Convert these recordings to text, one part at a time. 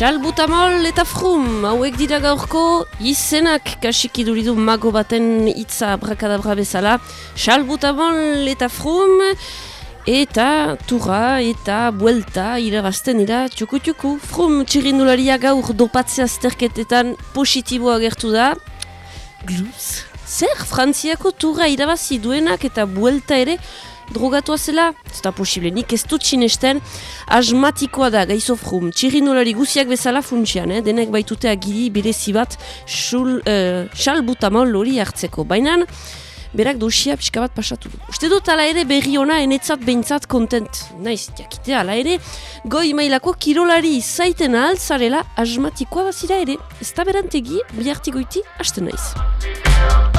Xalbutamol eta frum, hauek dira gaurko izenak kasik iduridu mago baten hitza brakadabra bezala. Xalbutamol eta frum, eta turra eta buelta irabazten dira txuku-txuku. Frum txirindularia gaur dopatzea azterketetan positiboa gertu da. Gluz, zer frantziako turra irabazi duenak eta buelta ere drogatua zela, ez da posible, nik ez dut sinesten, asmatikoa da, gaizo frum, txirinolari guziak bezala funtsian, eh? denek baitute agiri berezi bat xal uh, butamol hori hartzeko. Baina, berak dosia pixka bat pasatu du. Uste dut ala ere berri ona enetzat behintzat kontent. Naiz, jakite ala ere, goi mailako kirolari zaiten altzarela asmatikoa bazira ere. Ez da berantegi, bihartikoiti, hasten naiz.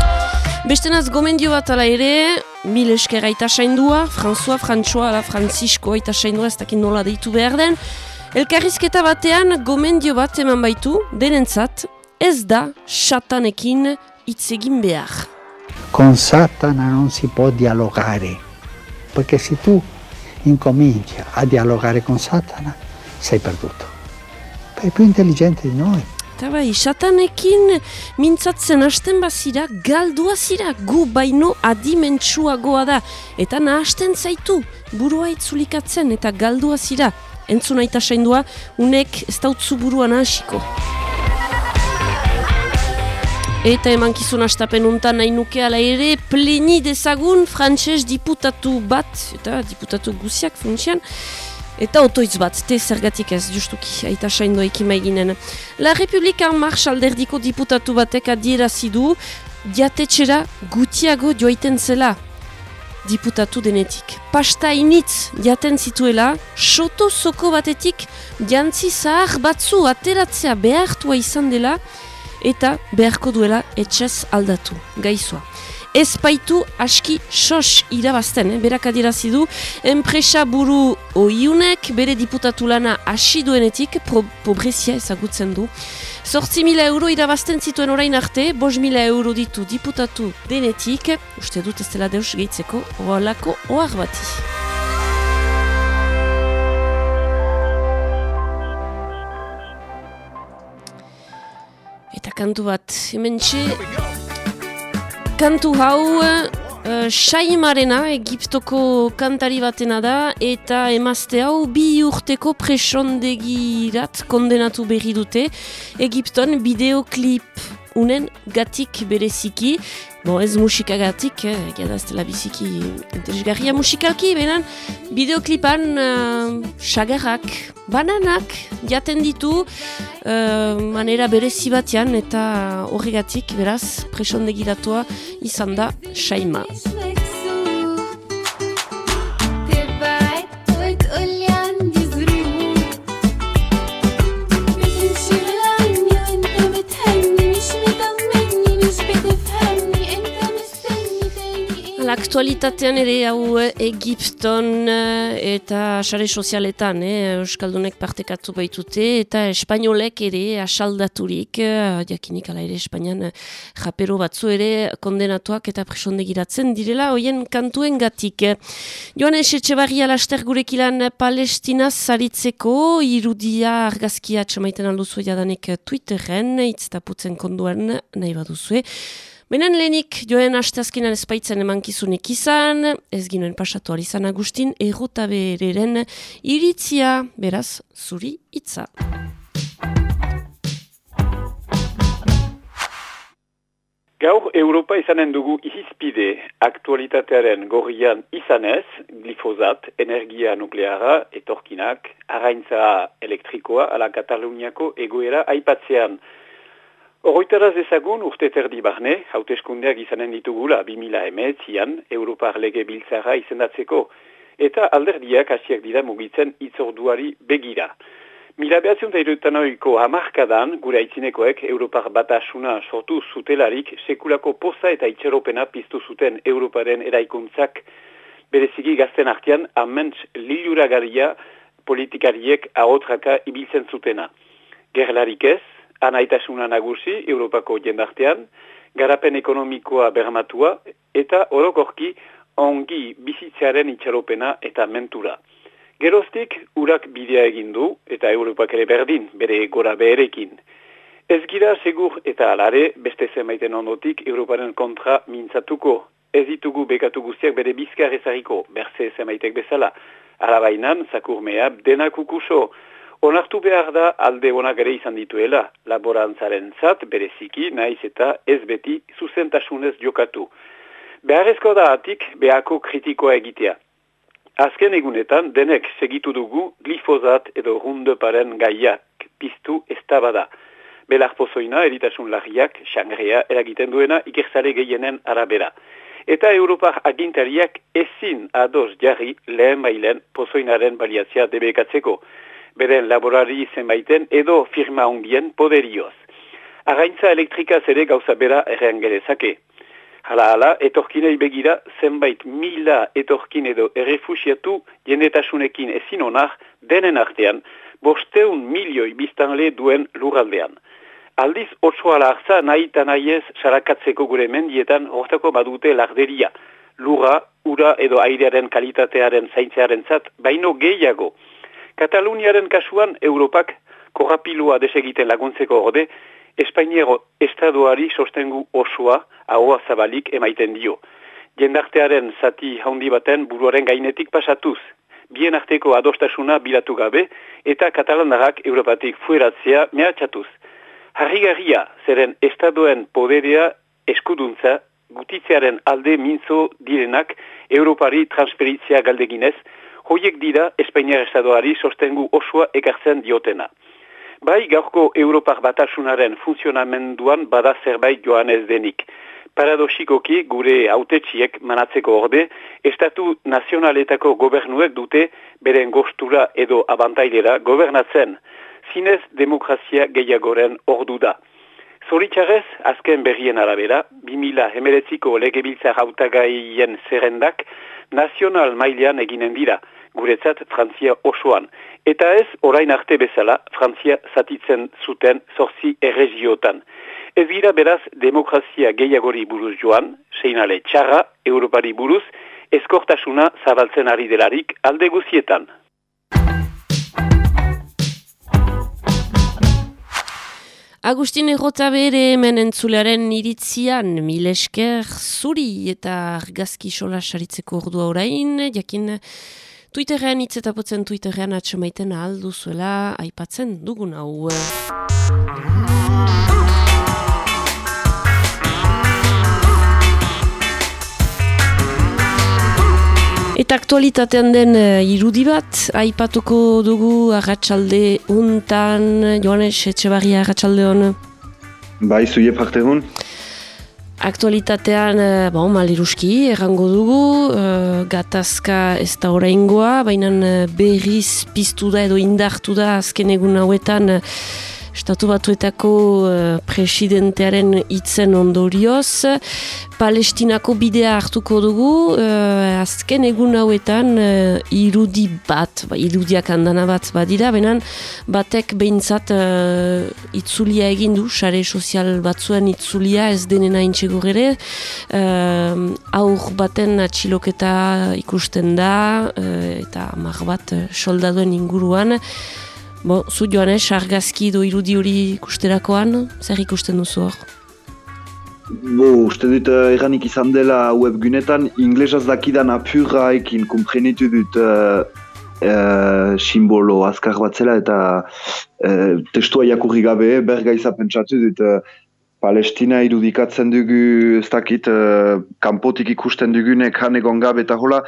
Bestenaz gomendio bat ala ere, mil eskera eta saindua, François, François, ala Francisco eta saindua ez dakit nola deitu behar den. Elkarrizketa batean gomendio bat eman baitu, denentzat, ez da satanekin hitz egin behar. Con Satana non si può dialogare, perché se tu incominci a dialogare con Satana, sei perduto. È più intelligente di noi. Eta bai, satanekin mintzatzen hasten bazira, galdua zira, gu baino adimentsuagoa da. Eta nahasten zaitu, burua itzulikatzen eta galdua zira. Entzuna eta saindua, unek ez dautzu burua nahasiko. Eta eman astapen untan nahi nuke ala ere, pleni dezagun frantxez diputatu bat, eta diputatu guziak funtsian, Eta otoitz bat, te zergatik ez, justuki, aita saindoa ekima eginen. La Republika Marx alderdiko diputatu batek adierazidu, diatetxera gutiago joaiten zela diputatu denetik. Pasta initz diaten zituela, soto soko batetik jantzi zahar batzu ateratzea behartua izan dela, eta beharko duela etxez aldatu, gaizua ez aski sos irabazten, eh? berak adirazi du, enpresa buru oiunek bere diputatu lana hasi duenetik pobrezia ezagutzen du. Zortzi mila euro irabazten zituen orain arte, bos mila euro ditu diputatu denetik, uste dut ez dela deus gehitzeko, oalako oar bati. Eta kantu bat, hemen txe kantu hau uh, Shaimarena Egiptoko kantari batena da eta emazte hau bi urteko presondegirat kondenatu berri dute. Egipton bideoklip unen gatik bereziki Bo ez musikagatik, eh, dela biziki interesgarria musikalki, benen bideoklipan uh, bananak jaten ditu uh, manera berezi batean eta horregatik beraz presondegiratua izan da Shaima. Aktualitatean ere hau eh, Egipton eh, eta sare sozialetan eh, Euskaldunek partekatu baitute eta Espainolek ere asaldaturik eh, jakinik ala ere Espainian japero batzu ere kondenatuak eta presondegiratzen direla hoien kantuen gatik. Joan esetxe barri alaster gurekilan Palestinaz zaritzeko irudia argazkia txamaiten alduzu jadanik Twitteren, itztaputzen konduan nahi baduzue. Benen lehenik joen astazkinan espaitzen emankizunik izan, ez ginoen pasatu alizan Agustin, errotabereren iritzia, beraz, zuri hitza. Gaur Europa izanen dugu izpide aktualitatearen gorrian izanez, glifozat, energia nukleara, etorkinak, araintza elektrikoa, ala Kataluniako egoera aipatzean. Horroitaraz ezagun urte terdi barne, hauteskundeak izanen ditugula 2000 emetzian, Europar lege biltzara izendatzeko, eta alderdiak hasiak dira mugitzen itzorduari begira. Mila behatzion dairutan oiko hamarkadan, gure aitzinekoek Europar batasuna sortu zutelarik, sekulako poza eta itxeropena piztu zuten Europaren eraikuntzak, berezigi gazten artean, aments liluragaria politikariek ahotraka ibiltzen zutena. Gerlarik ez, anaitasuna nagusi Europako jendartean, garapen ekonomikoa bermatua eta orokorki ongi bizitzearen itxaropena eta mentura. Geroztik, urak bidea egin du, eta Europak ere berdin, bere gora beherekin. Ez gira segur eta alare, beste zenbaiten ondotik, Europaren kontra mintzatuko. Ez ditugu bekatu guztiak bere bizkar ezariko, berze zenbaitek bezala. Arabainan, zakurmea, denak ukuso. Onartu behar da alde onak ere izan dituela, laborantzaren zat, bereziki, naiz eta ez beti zuzentasunez jokatu. Beharrezko da atik, behako kritikoa egitea. Azken egunetan, denek segitu dugu glifozat edo rundeparen gaiak piztu ez tabada. Belar pozoina, eritasun lagiak, xangrea, eragiten duena ikerzale gehienen arabera. Eta Europar agintariak ezin ados jarri lehen bailen pozoinaren baliatzea debekatzeko. Beren laborari zenbaiten edo firma ongien poderioz. Arraintza elektrikaz ere gauza bera errean gerezake. Hala, hala, etorkinei begira, zenbait mila etorkin edo errefusiatu jendetasunekin ezin onar, denen artean, bosteun milioi biztanle duen lurraldean. Aldiz, otso ala hartza nahi eta nahi ez sarakatzeko gure mendietan hortako badute larderia. Lura, ura edo airearen kalitatearen zaintzearen zat, baino gehiago. Kataluniaren kasuan, Europak korrapilua desegiten laguntzeko orde, Espainiero estaduari sostengu osoa ahoa zabalik emaiten dio. Jendartearen zati handi baten buruaren gainetik pasatuz, bien arteko adostasuna bilatu gabe eta katalandarak Europatik fueratzea mehatxatuz. Harrigarria zeren estaduen poderea eskuduntza gutitzearen alde mintzo direnak Europari transperitzea galdeginez, hoiek dira Espainiar estaduari sostengu osoa ekartzen diotena. Bai gaurko Europar batasunaren funtzionamenduan bada zerbait joan ez denik. Paradoxikoki gure autetxiek manatzeko orde, estatu nazionaletako gobernuek dute beren gostura edo abantailera gobernatzen. Zinez demokrazia gehiagoren ordu da. Zoritxarrez, azken berrien arabera, 2000 emeretziko legebiltzar hautagaien zerrendak nazional mailean eginen dira guretzat Frantzia osoan. Eta ez, orain arte bezala, Frantzia zatitzen zuten zorzi erregiotan. Ez gira beraz demokrazia gehiagori buruz joan, seinale txarra, Europari buruz, eskortasuna zabaltzen ari delarik alde guzietan. Agustin Errota bere hemen entzulearen iritzian, milesker zuri eta argazki sola saritzeko ordua orain, jakin Twitterrean hitz eta potzen Twitterrean atxamaiten aldu zuela aipatzen dugun hau. Eta aktualitatean den uh, irudi bat, aipatuko dugu agatsalde untan, Joanes Etxebarria agatsalde hon. Bai, zuie parte hon. Aktualitatean, eh, bon, maliruski, errango dugu, uh, gatazka ez da oraingoa, baina eh, berriz piztu da edo indartu da azken egun hauetan Estatu batuetako uh, presidentearen hitzen ondorioz. Palestinako bidea hartuko dugu, uh, azken egun hauetan uh, irudi bat, ba, irudiak handana bat badira, benen batek behintzat itzulia egin du, sare sozial batzuen itzulia ez denena uh, aur baten atxiloketa ikusten da, eta mar bat soldaduen inguruan, Bo, zu joan argazki do irudi hori ikusterakoan, zer ikusten duzu hor? Bo, uste dut uh, izan dela webgunetan, inglesaz dakidan apurra ekin komprenitu dut uh, uh, simbolo azkar bat zela eta uh, testua jakurri gabe, berga izan pentsatu dut uh, Palestina irudikatzen dugu, ez dakit, uh, kanpotik ikusten dugunek hanegon gabe eta hola,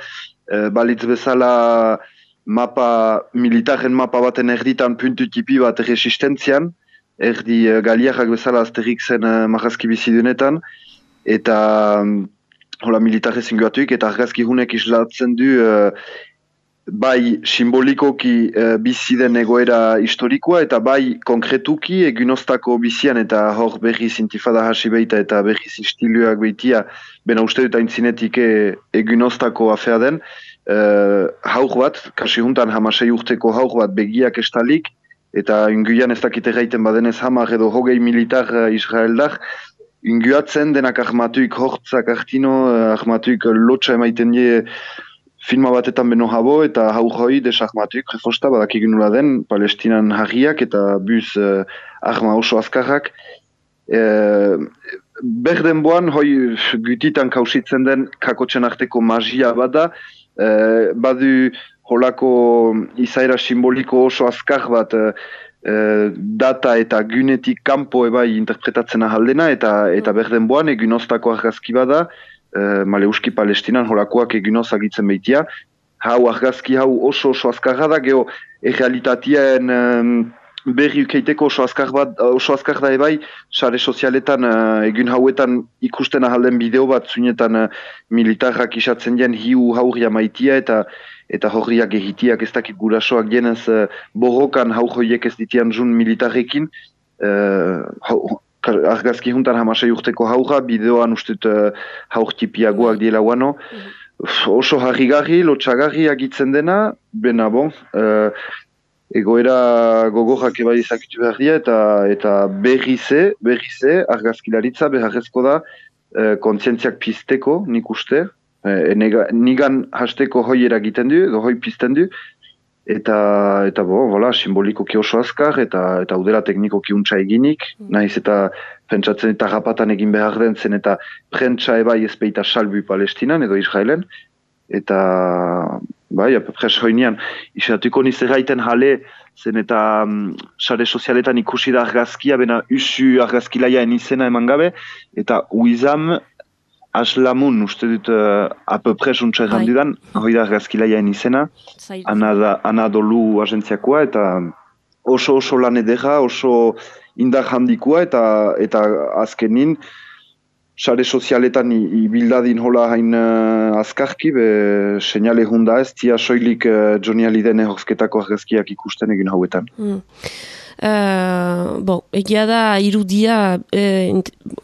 uh, balitz bezala mapa, militaren mapa baten erditan puntu tipi bat resistentzian, erdi uh, galiarrak bezala azterik zen uh, marrazki bizidunetan, eta um, hola militare zinguatuik, eta argazki hunek islatzen du uh, bai simbolikoki uh, biziden egoera historikoa, eta bai konkretuki egunostako bizian, eta hor berri zintifada hasi beita, eta berri zistiluak beitia, bena uste dut aintzinetik egunostako afea den, uh, haur bat, kasi juntan hamasei urteko haur bat begiak estalik, eta inguian ez dakite gaiten badenez hamar edo hogei militar israeldar, inguatzen denak ahmatuik hortzak artino, ahmatuik lotxa emaiten die filma batetan beno jabo eta hau joi desahmatik, refosta, badak nula den, palestinan harriak eta buz uh, ahma oso azkarrak. E, berden boan, hoi gutitan kausitzen den kakotxen arteko magia bada, e, badu holako izaira simboliko oso azkar bat e, data eta gunetik kanpo ebai interpretatzen ahaldena eta eta berden boan egun oztako argazki bada, e, maleuski palestinan holakoak egin ozagitzen behitia. Hau argazki hau oso oso azkarra da, geho errealitatien um, berri ukeiteko oso azkar, bat, oso azkar da ebai, sare sozialetan uh, egun hauetan ikusten ahalden bideo bat zuinetan uh, militarrak isatzen dien hiu haurria maitia eta eta horriak egitiak ez dakit gurasoak jenez uh, borrokan haurroiek ez ditian zun militarrekin, uh, argazki juntan hamasai urteko haura, bideoan ustut uh, haur tipiagoak diela guano. Mhm. Oso harrigarri, lotxagarri agitzen dena, bena bon, uh, egoera gogorrak ebai izakitu behar dira, eta, eta berrize, berrize, argazkilaritza beharrezko da uh, kontzientziak pizteko, nik uste, uh, nigan hasteko hoi eragiten du, edo hoi pizten du, eta eta bo, voilà, simbolikoki oso azkar eta eta udela teknikoki untsa eginik, mm. naiz eta pentsatzen eta rapatan egin behar den zen eta prentsa ebai ezpeita salbu Palestinan edo Israelen. Eta bai, apepres hoinean isatuko niz erraiten jale zen eta um, sare sozialetan ikusi da argazkia, bena usu argazkilaia izena eman gabe. Eta uizam Aslamun, uste dut, uh, apopres untsa bai. errandu hoi da gazkilaien izena, anadolu agentziakoa, eta oso oso lan edera, oso indar handikoa, eta, eta azkenin, sare sozialetan ibildadin hola hain uh, azkarki, be, senale hunda ez, tia soilik uh, Johnny Aliden ehorzketako argazkiak ikusten egin hauetan. Mm. Uh, bon, egia da irudia eh,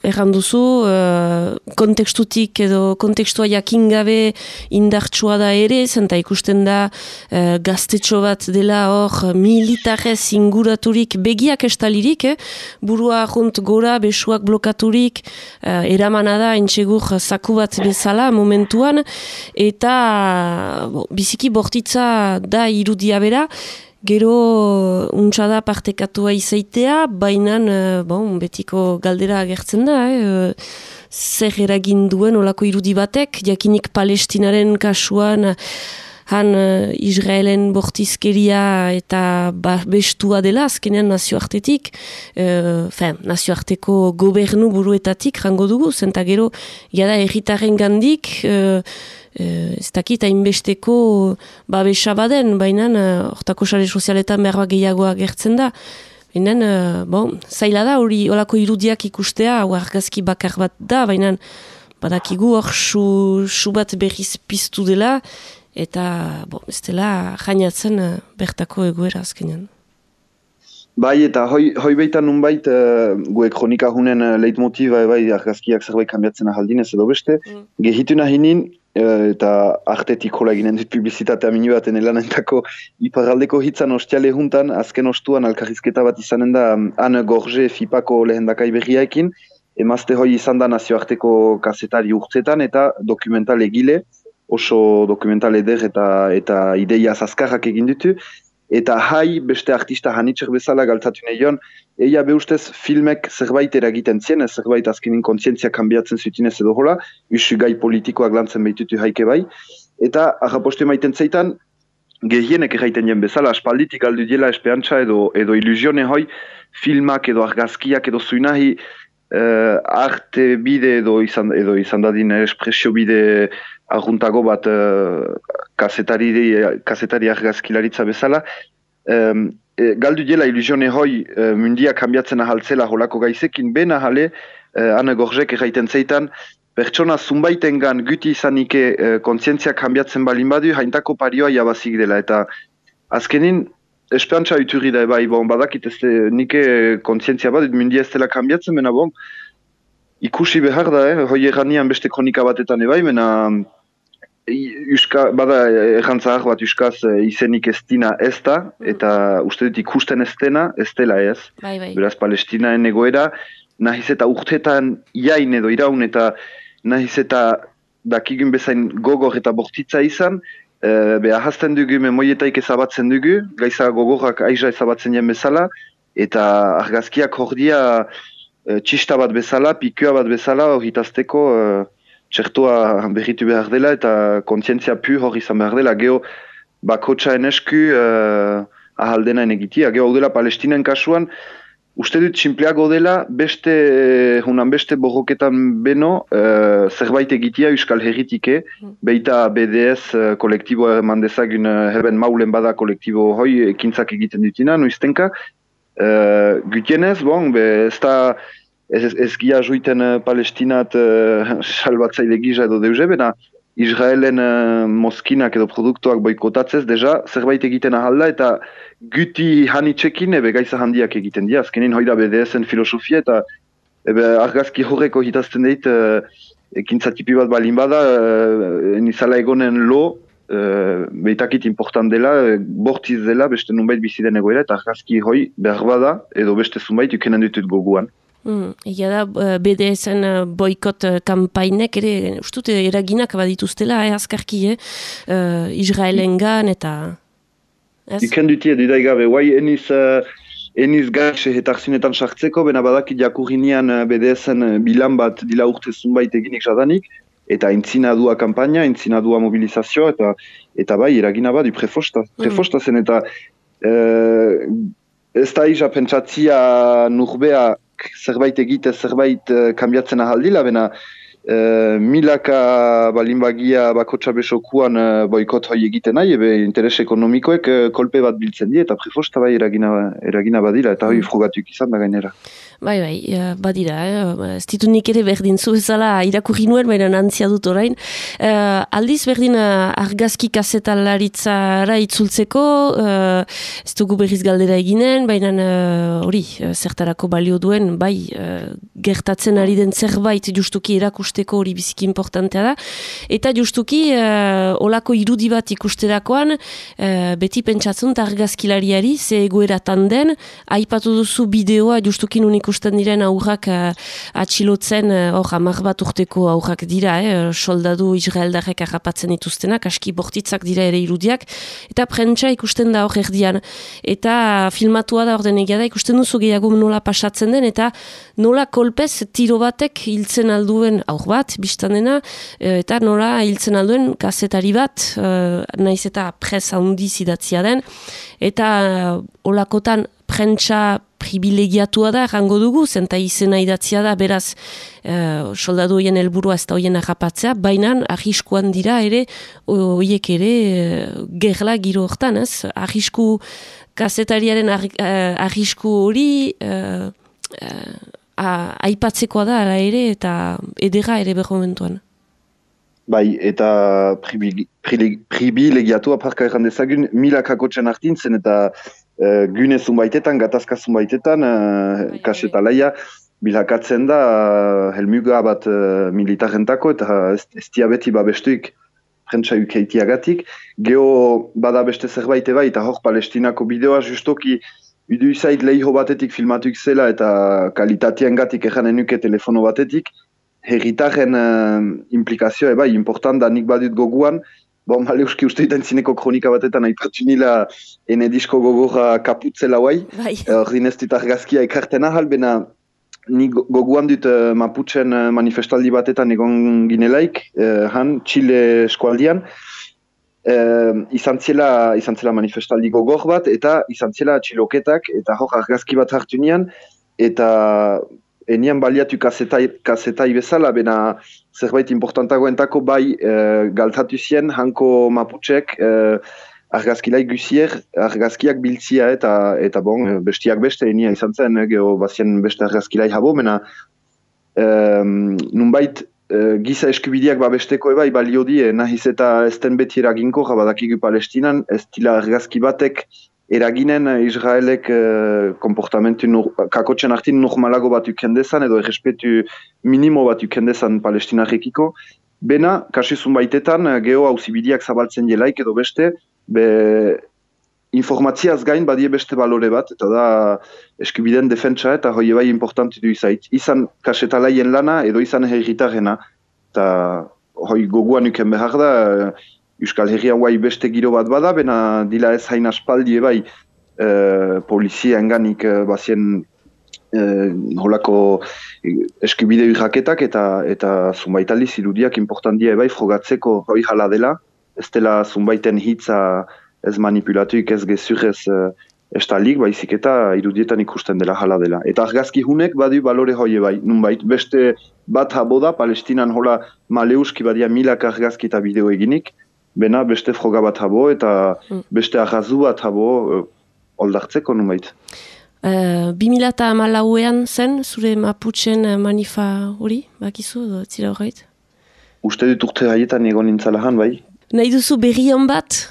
erranduzu uh, kontekstutik edo kontekstua jakin gabe indartsua da ere, zenta ikusten da uh, gaztetxo bat dela hor militarrez inguraturik begiak estalirik, eh? burua junt gora besuak blokaturik uh, eramana da entxegur zaku bat bezala momentuan eta bon, biziki bortitza da irudia bera Gero untsa da partekatua izaitea, baina uh, bon, betiko galdera agertzen da, eh? zer eragin duen olako irudi batek, jakinik palestinaren kasuan han uh, Israelen bortizkeria eta ba, bestua dela azkenean nazioartetik, uh, fen, nazioarteko gobernu buruetatik rango dugu, zenta gero jada erritaren gandik, Eh, ez dakit hainbesteko babesa baden, baina eh, hortako sare sozialetan behar gehiagoa gertzen da. Baina, uh, bon, zaila da hori olako irudiak ikustea, hau argazki bakar bat da, baina badakigu hor su, bat berriz piztu dela, eta bon, ez dela jainatzen bertako egoera azkenean. Bai, eta hoi, hoi baitan nunbait, uh, gue kronika hunen uh, leitmotiva, bai, argazkiak zerbait kanbiatzen ahaldinez edo beste, mm. gehitu nahinin, Eh, eta artetik hola ginen dut publizitatea minu baten elanentako iparaldeko hitzan ostiale juntan, azken ostuan alkarrizketa bat izanen da Anne Gorge Fipako lehen dakai berriaekin, emazte hoi izan da nazioarteko kasetari urtzetan eta dokumental egile, oso dokumental eder eta, eta ideia zazkarrak egin ditu, eta hai beste artista hanitzer bezala galtzatu nahi eia beustez filmek zerbait eragiten zien, zerbait azkenin kontzientzia kanbiatzen zutinez edo hola, usu gai politikoak lantzen behitutu haike bai, eta arrapostu maiten zeitan, gehienek erraiten jen bezala, aspalditik aldu diela esperantza edo, edo ilusione hoi, filmak edo argazkiak edo zuinahi, uh, arte bide edo izan, edo izan dadin espresio bide arguntago bat uh, kasetari, kasetari argazkilaritza bezala, um, e, galdu dela ilusione hoi uh, mundia kambiatzen ahaltzela holako gaizekin, bena jale, uh, ane gorzek erraiten zeitan, pertsona zunbaitengan guti izanike uh, kontzientzia kambiatzen balin badu, haintako parioa jabazik dela, eta azkenin, esperantza uturri da, bai, bon, badakit ez nike kontzientzia bat, mundia ez dela kambiatzen, mena bon, ikusi behar da, eh, hoi erranian beste kronika batetan ebai, mena, Euska, bada errantzahar bat Euskaz eh, izenik ez dina ez da, mm. eta uste dut ikusten ez dena, ez dela ez. Bai, bai. Beraz Palestinaen egoera, nahiz eta urtetan jain edo iraun eta nahiz eta dakigun bezain gogor eta bortitza izan, e, be ahazten dugu memoietaik ezabatzen dugu, gaiza gogorrak aiza ezabatzen jen bezala, eta argazkiak hordia e, txista bat bezala, pikua bat bezala hori tazteko e, txertua berritu behar dela eta kontzientzia pu hori izan behar dela, geho bakotxa enesku e, ahaldena enegitia, geho hau dela palestinen kasuan, Uste dut simpleago dela, beste, hunan beste borroketan beno, uh, zerbait egitea Euskal Herritike, mm. beita BDS uh, eh, kolektibo eman dezagun uh, heben maulen bada kolektibo hoi ekintzak egiten dutina, nuiztenka. Uh, Gutienez, bon, be, ez da ez, ez gia juiten uh, palestinat uh, salbatzaile gisa edo deuze, bena Israelen uh, moskinak edo produktuak boikotatzez, deja, zerbait egiten ahalda eta guti hanitzekin ebe gaiza handiak egiten dira. Azkenin hoi da BDSen filosofia eta ebe argazki horreko hitazten dut uh, ekintzatipi bat balin bada uh, nizala egonen lo uh, behitakit important dela, bortiz dela beste nunbait biziden egoera eta argazki hoi behar bada edo beste zunbait ukenen ditut goguan. Mm, Egia da, BDSen boikot kampainek ere, ustut, eraginak badituztela, eh, azkarki, eh? Uh, Israelengan eta... Iken dutia dudai gabe, guai eniz, uh, eniz gaxe zinetan sartzeko, bena badakit jakurrinean BDSen bilan bat dila urte zunbait eginik jadanik, eta entzina dua kampaina, entzina dua mobilizazio, eta eta bai, eragina bat, prefosta, mm. prefosta zen, eta uh, ez da iza pentsatzia nurbea zerbait egite, zerbait uh, kambiatzen ahaldila, bena Uh, milaka balinbagia bakotsa besokuan uh, boikot hoi egiten nahi, ebe interes ekonomikoek uh, kolpe bat biltzen die, eta prefosta bai eragina, eragina badira, eta hoi mm. frugatuk izan da gainera. Bai, bai, badira, eh? ez ditu nik ere berdin zu ezala irakurri nuen, baina nantzia dut orain. Uh, aldiz berdin uh, argazki kasetalaritzara itzultzeko, uh, ez dugu berriz galdera eginen, baina hori, uh, zertarako balio duen, bai, uh, gertatzen ari den zerbait justuki erakusteko hori biziki importantea da. Eta justuki, uh, olako irudi bat ikusterakoan, uh, beti pentsatzen argazkilariari, ze egoeratan den, aipatu duzu bideoa justuki nunik ikusten diren aurrak uh, atxilotzen, eh, hor, amar bat urteko aurrak dira, eh, soldadu Israeldarek arrapatzen dituztenak, aski bortitzak dira ere irudiak, eta prentsa ikusten da hor erdian. Eta filmatua da orden egia da, ikusten duzu gehiago nola pasatzen den, eta nola kolpez tiro batek hiltzen alduen aur bat, biztan dena, eta nola hiltzen alduen kazetari bat, naiz eta presa handiz idatzia den, eta olakotan prentsa privilegiatua da, rango dugu, zenta izena idatzia da, beraz, uh, soldadu helburua ez da hoien agapatzea, baina ahiskoan dira ere, hoiek ere, uh, gerla giro hortan, ez? Ahisku, kasetariaren eh, ahisku hori, uh, uh, aipatzekoa da, ala ere, eta edera ere behar momentuan. Bai, eta privilegiatu aparka erran dezagun, milakako txan hartin zen, eta uh, gune zunbaitetan, gatazka zunbaitetan, uh, kasetalaia, bilakatzen da uh, helmuga bat uh, militarentako eta ez, ez diabeti babestuik prentsa ukeitiagatik. Geo bada beste zerbait eba eta hor palestinako bideoa justoki idu izait lehiho batetik filmatuik zela eta kalitatean gatik egan enuke telefono batetik. Herritaren uh, implikazioa eba, important da nik badut goguan, Bon, bale uski uste ditan zineko kronika batetan aipatu nila ene disko gogorra kaputzela guai. Bai. Ordin ez dut argazkia ekarten ahal, bena ni goguan dut uh, Mapuchen uh, manifestaldi batetan egon ginelaik, uh, han, Chile eskualdian. Uh, izan, zela, izan zela manifestaldi gogor bat, eta izan zela txiloketak, eta hor argazki bat hartu nian, eta enian baliatu kasetai, kasetai bezala, bena zerbait importantagoentako bai e, galtatu zien hanko maputxek e, argazkilai guzier, argazkiak biltzia eta eta bon, bestiak beste enia izan zen, e, geho bazien beste argazkilai habo, mena e, nunbait giza eskubideak babesteko ebai balio die, nahiz eta ez den beti eraginko, jabadakigu palestinan, ez dila argazki batek eraginen eh, Israelek uh, komportamentu nur, kakotxen artin normalago bat ukendezan edo errespetu minimo bat ukendezan palestinarekiko. Bena, kasizun baitetan, uh, geho hauzibidiak zabaltzen jelaik edo beste, be informatziaz gain badie beste balore bat, eta da eskubiden defentsa eta hoi bai importanti du izait. Izan kasetalaien lana edo izan herritarrena, eta hoi goguan uken behar da, Euskal Herrian guai beste giro bat bada, bena dila ez hain aspaldi bai e, polizia enganik e, bazien e, holako eskibide jaketak eta eta zunbaitaldi zirudiak importantia bai frogatzeko hoi jala dela, ez dela zunbaiten hitza ez manipulatuik ez gezurrez e, estalik, baizik eta irudietan ikusten dela jala dela. Eta argazki hunek badu balore hoi bai, nunbait beste bat habo da, palestinan hola maleuski badia milak argazki eta bideo eginik, bena beste froga bat habo eta mm. beste arrazu bat habo oldartzeko numait. Uh, 2008an zen, zure Mapuchen manifa hori, bakizu, zira horreit? Uste dut urte haietan egon nintzalahan, bai? Nahi duzu berrion bat?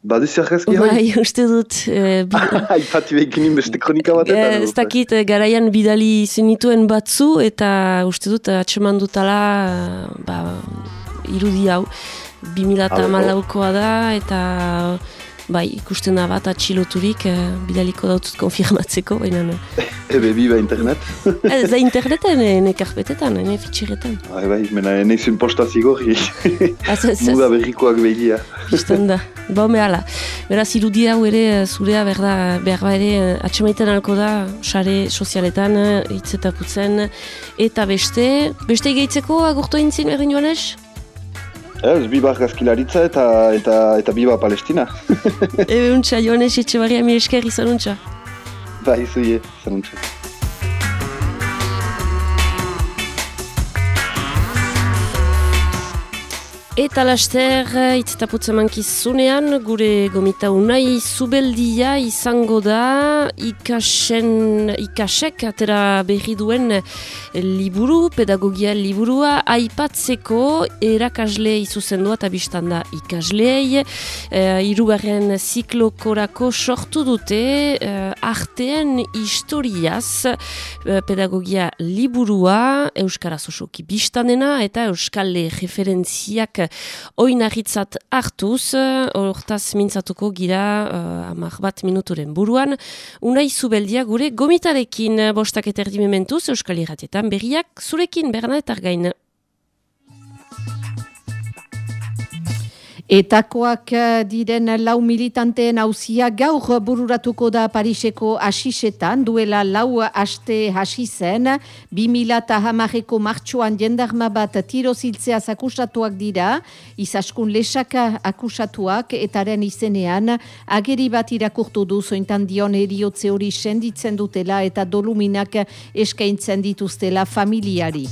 Badu ziarrezki hori? Bai, uste dut... Aipati uh, behikinin beste kronika bat eta... Ez dakit, garaian bidali zenituen batzu, eta uste dut atseman dutala, ba, irudi hau. 2008koa da, eta bai, ikusten da bat atxiloturik, uh, bidaliko dautut konfirmatzeko, baina... Ebe, biba internet? ez da interneten, ene karpetetan, ene fitxiretan. Bai, bai, mena, ene izun posta zigorri. Muga berrikoak begia. Bistan da, ba, mehala. Beraz, irudi hau ere, zurea, berda, behar ba ere, atxemaiten alko da, sare sozialetan, hitzetaputzen, eta beste, beste gehitzeko, agurto intzin, berdin joan ez? Biba gazkilaritza eta, eta, eta biba palestina. Ebe untxa, joan ez etxe barria mi esker izan untxa. Ba, izu Eta laster, itztaputza mankizunean, gure gomita unai zubeldia izango da ikasen, ikasek atera berri duen liburu, pedagogia liburua, aipatzeko erakasle izuzendua eta biztan da ikasleei, e, irugarren ziklokorako sortu dute e, artean historiaz e, pedagogia liburua, Euskaraz osoki biztanena eta Euskale referentziak oinarritzat hartuz, hortaz mintzatuko gira uh, amak bat minuturen buruan, unai zubeldia gure gomitarekin bostak eta erdimementuz, Euskal Iratietan berriak zurekin Bernadetar gain. Etakoak eh, diren lau militanteen hauzia gaur bururatuko da Pariseko asisetan, duela lau aste hasi zen, 2000 hamareko martxuan jendarma bat tiro ziltzea akusatuak dira, izaskun lesaka akusatuak etaren izenean, ageri bat irakurtu du zointan dion eriotze hori senditzen dutela eta doluminak eskaintzen dituztela familiari.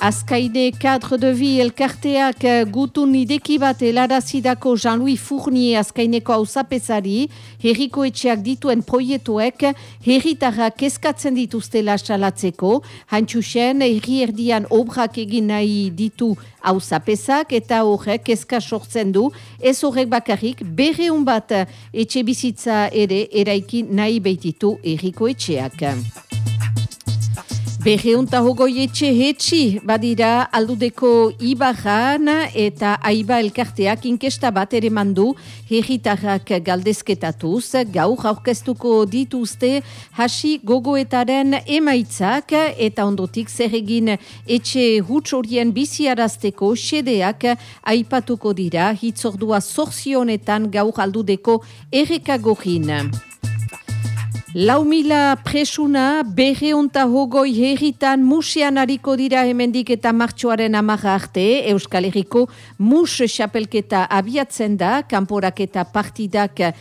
Azkaide kadre de vi elkarteak eh, gutun ideki bat elarazidako Jean-Louis Fournier azkaineko hau zapezari, herriko etxeak dituen proietuek, herritarrak eskatzen dituzte lasalatzeko, hantxusen herri erdian obrak egin nahi ditu hau zapezak eta horrek eska sortzen du, ez horrek bakarrik berreun bat etxe bizitza ere eraiki nahi behititu herriko etxeak. Berreunta hogoi etxe hetxi badira aldudeko ibarran eta aiba elkarteak inkesta bat ere mandu herritarrak galdezketatuz. Gaur aurkeztuko dituzte hasi gogoetaren emaitzak eta ondotik zer egin etxe huts horien biziarazteko sedeak aipatuko dira hitzordua zorzionetan gaur aldudeko errekagogin. Lau mila presuna berre onta hogoi herritan musian hariko dira hemendik eta martxoaren amarra arte, Euskal Herriko mus xapelketa abiatzen da, kanporak eta partidak eh,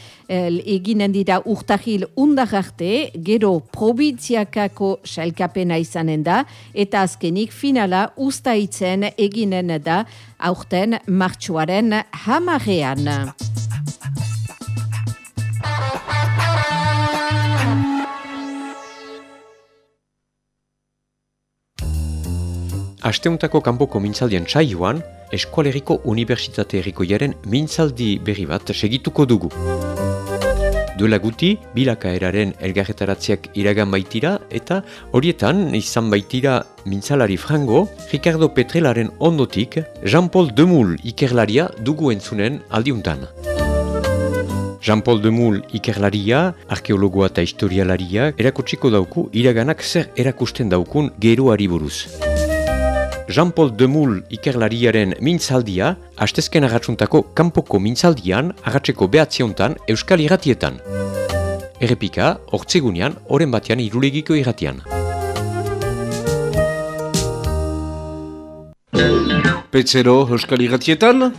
eginen dira urtahil undar arte, gero probintziakako xailkapena izanen da, eta azkenik finala ustaitzen eginen da, aurten martxoaren hamarrean. Asteuntako kanpoko mintzaldien txaioan, Eskualeriko Unibertsitate Erikoiaren mintzaldi berri bat segituko dugu. Duela guti, bilaka eraren elgarretaratziak iragan baitira eta horietan izan baitira mintzalari frango, Ricardo Petrelaren ondotik, Jean-Paul Demoul ikerlaria dugu entzunen aldiuntan. Jean-Paul Demoul ikerlaria, arkeologoa eta historialaria, erakutsiko dauku iraganak zer erakusten daukun geroari buruz. Jean-Paul Demoul ikerlariaren mintzaldia, hastezken agatsuntako kanpoko mintzaldian agatzeko behatziontan Euskal Iratietan. Errepika, hortzegunean, oren batean irulegiko irratian. Petzero Euskal Iratietan.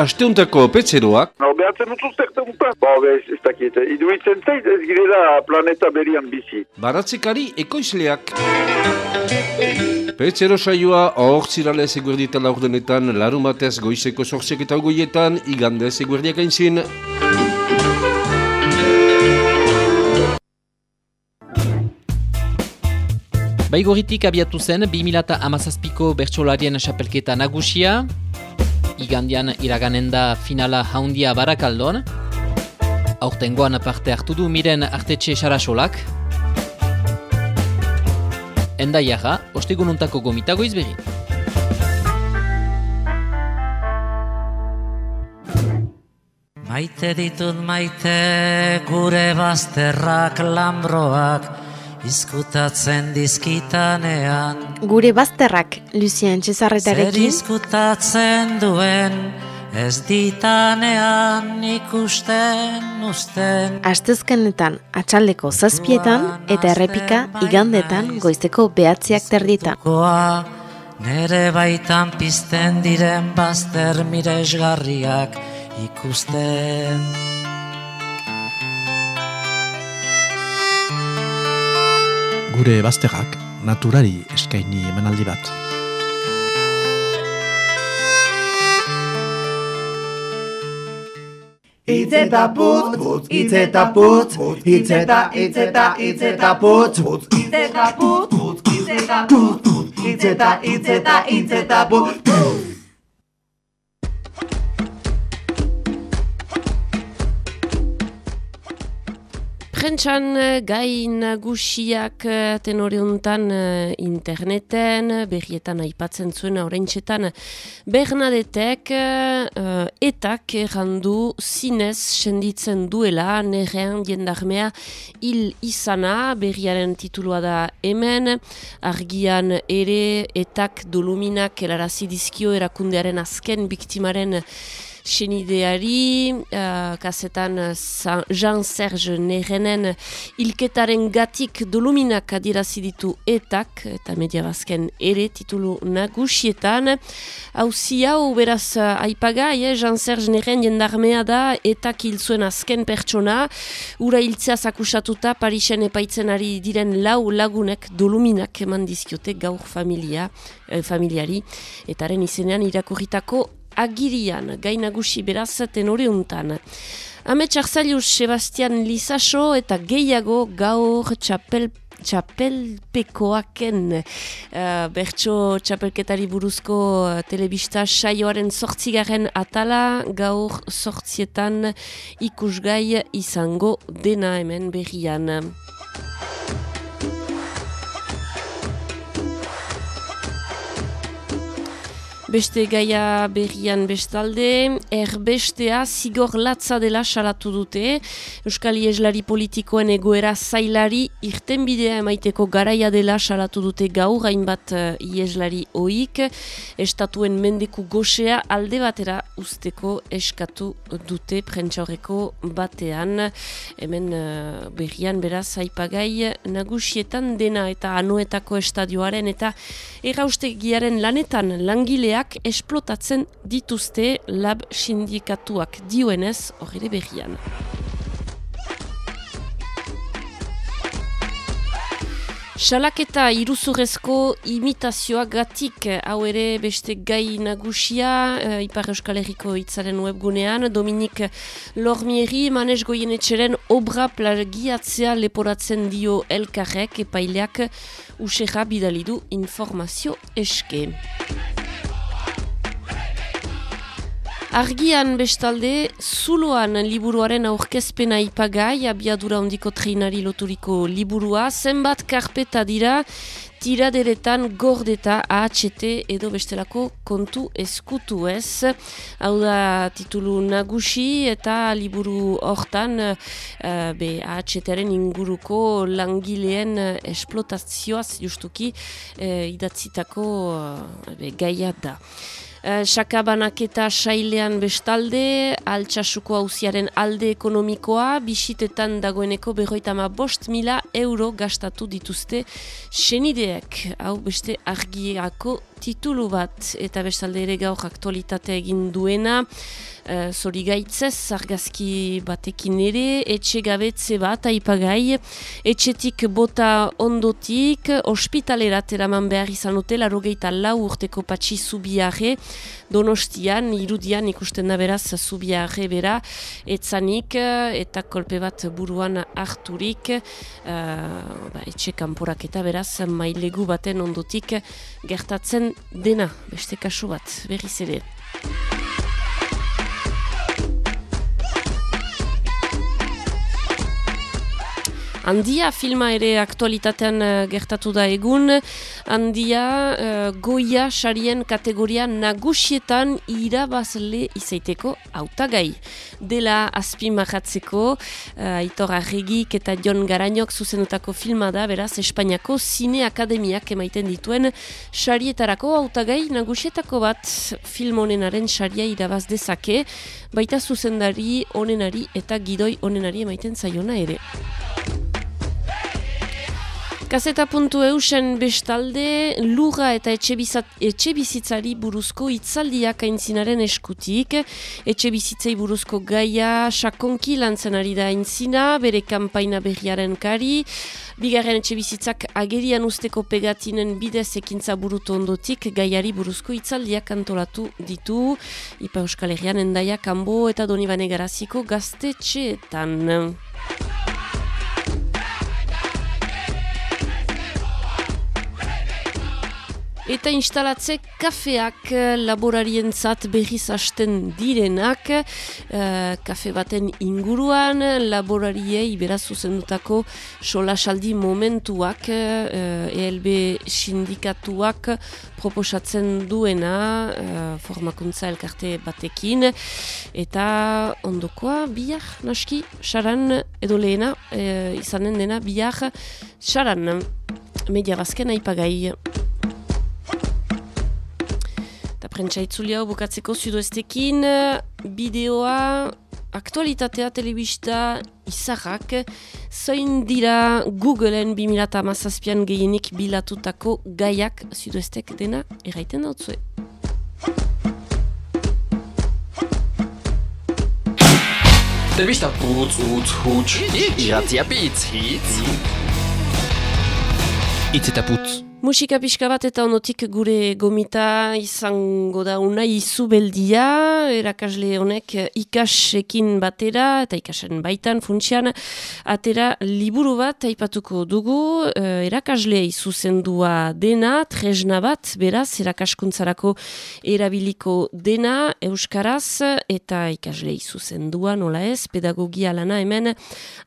Asteuntako petzeroak. No, behatzen dut zuztekte gupa. Ba, bez, ez dakit. Iduitzen zait ez girela planeta berian bizi. Baratzekari ekoizleak. Petzero saioa hor ziralez eguerdita laurdenetan, larumatez goizeko sortziak eta goietan, igandez eguerdiak aintzin. Baigoritik abiatu zen 2008ko bertsolarien xapelketa nagusia, igandian iraganen da finala haundia barakaldon, aurtengoan parte hartu du miren artetxe xarasolak, endaiaga, ostegununtako gomitago izberi. Maite ditut maite gure bazterrak lambroak, izkutatzen dizkitanean. Gure bazterrak, Lucien Cesarretarekin. Zer izkutatzen duen, ez ditanean ikusten usten. Astezkenetan atxaldeko zazpietan eta errepika igandetan goizteko behatziak terditan. Goa, nere baitan pizten diren bazter miresgarriak ikusten. Gure bazterrak naturari eskaini emanaldi bat. Itzeta putz, putz, itzeta putz, itzeta, itzeta, itzeta putz, putz, itzeta putz, putz, itzeta putz, itzeta, itzeta, itzeta putz, Prentxan gai nagusiak tenore honetan interneten, berrietan aipatzen zuen horreintxetan Bernadetek uh, etak errandu zinez senditzen duela nerean jendarmea hil izana, berriaren titulua da hemen, argian ere etak doluminak erarazi dizkio erakundearen azken biktimaren senideari, uh, kasetan Jean-Serge Nerenen ilketaren gatik doluminak adirazi ditu etak, eta media bazken ere titulu nagusietan. Hauzi hau, beraz, aipaga, eh, Jean-Serge Neren jendarmea da, etak hil zuen azken pertsona, ura hiltzea zakusatuta Parisen epaitzen ari diren lau lagunek doluminak eman dizkiote gaur familia, eh, familiari, etaren izenean irakurritako agirian, gainagusi beraz tenore untan. Amets Arzailus Sebastian Lizaso eta gehiago gaur txapel txapelpekoaken uh, bertso txapelketari buruzko uh, telebista saioaren sortzigaren atala gaur sortzietan ikusgai izango dena hemen berrian. Beste gaia berrian bestalde, erbestea zigor latza dela salatu dute. Euskal Ieslari politikoen egoera zailari irten bidea emaiteko garaia dela salatu dute gaur hainbat uh, Ieslari oik. Estatuen mendeku gosea alde batera usteko eskatu dute prentsaurreko batean. Hemen uh, berrian beraz aipagai nagusietan dena eta anuetako estadioaren eta erraustegiaren lanetan langilea esplotatzen dituzte lab sindikatuak dioenez horre berrian. Salaketa iruzurezko imitazioa gatik hau ere beste gai nagusia uh, Ipar Euskal Herriko itzaren webgunean Dominik Lormieri manez goien etxeren obra plagiatzea leporatzen dio elkarrek epaileak usera bidalidu informazio eske. Argian bestalde, zuloan liburuaren aurkezpena ipagai, abiadura ondiko treinari loturiko liburua, zenbat karpeta dira, tiraderetan gordeta AHT edo bestelako kontu eskutu ez. Hau da titulu nagusi eta liburu hortan uh, be AHTaren inguruko langileen esplotazioaz justuki uh, idatzitako uh, gaia da. Eh, sakabanak eta sailean bestalde, altxasuko hauziaren alde ekonomikoa, bisitetan dagoeneko berroitama bost mila euro gastatu dituzte senideek, hau beste argiako titulu bat, eta bestalde ere gaur aktualitatea egin duena, uh, zori gaitzez, argazki batekin ere, etxe gabetze bat, aipagai, etxetik bota ondotik, ospitalerat eraman behar izan dute, larogeita lau urteko patxi zubiare, donostian, irudian ikusten da beraz zubiare bera, etzanik, eta kolpe bat buruan harturik, uh, ba, etxe kanporak eta beraz, mailegu baten ondotik gertatzen dena, beste kasu bat, berriz ere. Handia filma ere aktualitatean uh, gertatu da egun. Handia uh, goia sarien kategoria nagusietan irabazle izaiteko autagai. Dela azpi mahatzeko, uh, Aitor Arregik eta Jon Garanok zuzenutako filma da, beraz, Espainiako Zine Akademiak emaiten dituen sarietarako autagai nagusietako bat film honenaren saria irabaz dezake, baita zuzendari onenari eta gidoi onenari emaiten zaiona ere. Gazeta puntu bestalde, lura eta etxe bizitzari buruzko itzaldiak aintzinaren eskutik. Etxe bizitzei buruzko gaia, sakonki lantzen ari da aintzina, bere kampaina berriaren kari. Bigarren etxe bizitzak agerian usteko pegatinen bidez ekintza burutu ondotik, gaiari buruzko itzaldiak antolatu ditu. Ipa Euskal Herrian endaia, kanbo eta donibane garaziko gaztetxeetan. Eta instalatze kafeak eh, laborarientzat berriz hasten direnak, uh, kafe baten inguruan, laborariei beraz zuzendutako solasaldi momentuak, uh, ELB sindikatuak proposatzen duena uh, formakuntza elkarte batekin, eta ondokoa bihar, naski, saran edo lehena, uh, izanen dena bihar, saran, media bazken aipagai. Prentsa hau bukatzeko zuduestekin, bideoa, aktualitatea, telebista, izarrak, zoin dira Googleen 2008an gehienik bilatutako gaiak zuduestek dena erraiten dautzue. Telebista putz, utz, huts, iratzia pitz, hitz. Itz eta putz. Musika pixka bat eta onotik gure gomita izango da unai izubeldia, erakasle honek ikasekin batera eta ikasen baitan funtsian, atera liburu bat aipatuko dugu, eh, erakasle izuzendua dena, tresna bat, beraz, erakaskuntzarako erabiliko dena, euskaraz, eta ikasle izuzendua, nola ez, pedagogia lana hemen,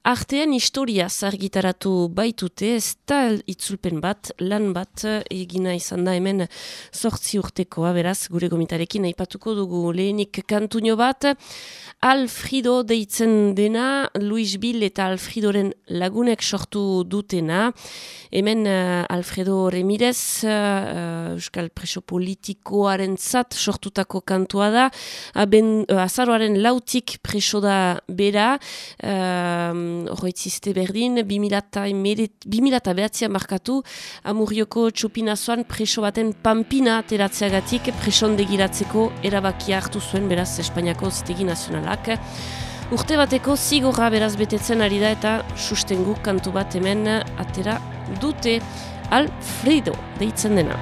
artean historia zargitaratu baitute, ez tal itzulpen bat, lan bat, bat egina izan da hemen sortzi urtekoa, beraz, gure gomitarekin aipatuko dugu. Lehenik kantuño bat, Alfredo deitzen dena, Luis Bill eta Alfredoren lagunek sortu dutena, hemen uh, Alfredo Remirez, uh, Euskal Preso Politikoaren zat sortutako kantua da, aben, uh, azaroaren lautik preso da bera, uh, berdin, 2000 behatzea markatu, amurioko txupinazoan preso baten pampina ateratzeagatik presondegiratzeko erabakia hartu zuen beraz Espainiako zitegi nazionalak. Urte bateko zigorra beraz betetzen ari da eta sustengu kantu bat hemen atera dute Alfredo deitzen dena.